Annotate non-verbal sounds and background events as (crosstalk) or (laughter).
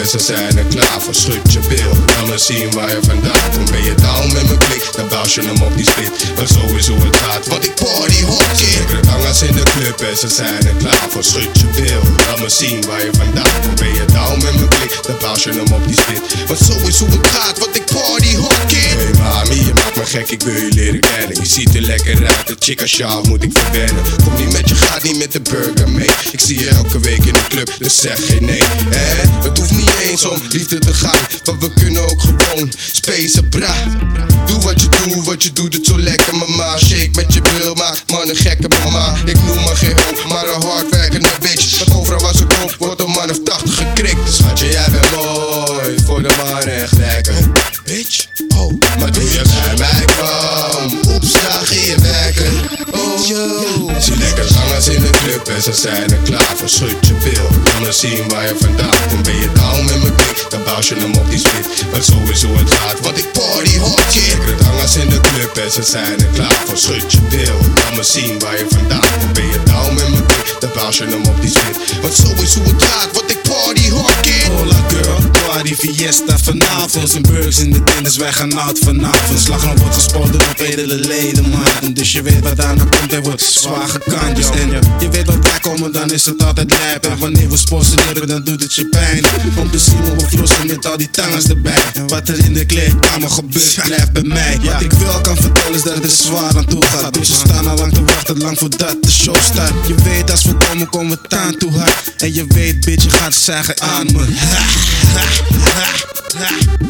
en ze zijn er klaar voor. Schud je laat me zien waar je vandaan komt. Ben je down met mijn klik, dan baas je hem op die split. Maar zo is hoe het gaat, want ik party hot kid. Lekkere hangers in de club en ze zijn er klaar voor. Schud je laat me zien waar je vandaan komt. Ben je down met mijn klik, dan baas je hem op die split. Maar zo is hoe het gaat, want ik ik wil je leren kennen. Je ziet er lekker uit, de chica moet ik verwennen. Kom niet met je, gaat niet met de burger mee. Ik zie je elke week in de club, dus zeg geen nee. Hè? Het hoeft niet eens om liefde te gaan, maar we kunnen ook gewoon spacen, bra. Doe wat je doet, wat je doet het zo lekker, mama. Shake met je bil, maak man een gekke mama. Ik noem me geen hoop, maar een hardwerkende bitch. Want overal waar ze komt, wordt een man of 80 gekrikt. Schatje, jij bent mooi, voor de man echt lekker. Bitch, maar doe je bij mij kwam. Oeps, ging je werken. Oh, yo. Zie lekker zangers in de club en ze zijn er klaar voor. Schud je laat me zien waar je vandaan komt. Ben je down met mijn klik, dan bouw je hem op die zo is hoe het gaat, want ik party kid. Lekker hangers in de club en ze zijn er klaar voor. Schud je laat me zien waar je vandaan komt. Ben je down met mijn klik, dan bouw je hem op die split. Want hoe het gaat, want ik party kid. Hola girl, party fiesta vanavond. Zijn burgers in de tent, dus wij gaan out vanavond. Slagroom wordt gespoten op edele ledematen. Dus je weet wat daarna komt, er wordt zwaar gekant. Dus en je weet wat wij komen, dan is het altijd lijp. En wanneer we sponsoreren, dan doet het je pijn. Om te zien hoe we met al die tangers erbij. Wat er in de kleedkamer gebeurt, blijft bij mij. Wat ik wel kan vertellen is dat het zwaar aan toe gaat. Dus we staan al lang te wachten, lang voordat de show start. Je weet als we komen, komen we taan toe hard. En je weet, bitch, je gaat zeggen aan me. (laughs) Ha, ha, ha.